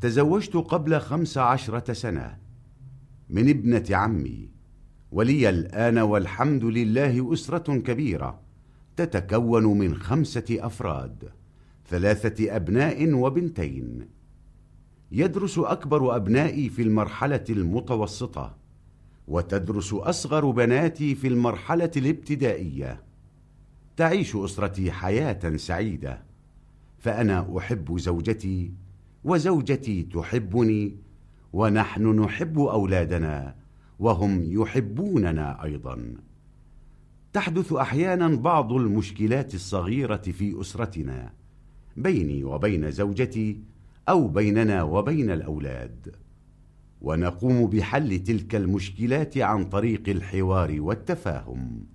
تزوجت قبل خمس عشرة سنة من ابنة عمي ولي الآن والحمد لله أسرة كبيرة تتكون من خمسة أفراد ثلاثة أبناء وبنتين. يدرس أكبر أبنائي في المرحلة المتوسطة وتدرس أصغر بناتي في المرحلة الابتدائية. تعيش أسرتي حياة سعيدة فأنا أحب زوجتي وزوجتي تحبني ونحن نحب أولادنا وهم يحبوننا أيضا. تحدث أحيانا بعض المشكلات الصغيرة في أسرتنا بيني وبين زوجتي أو بيننا وبين الأولاد. ونقوم بحل تلك المشكلات عن طريق الحوار والتفاهم.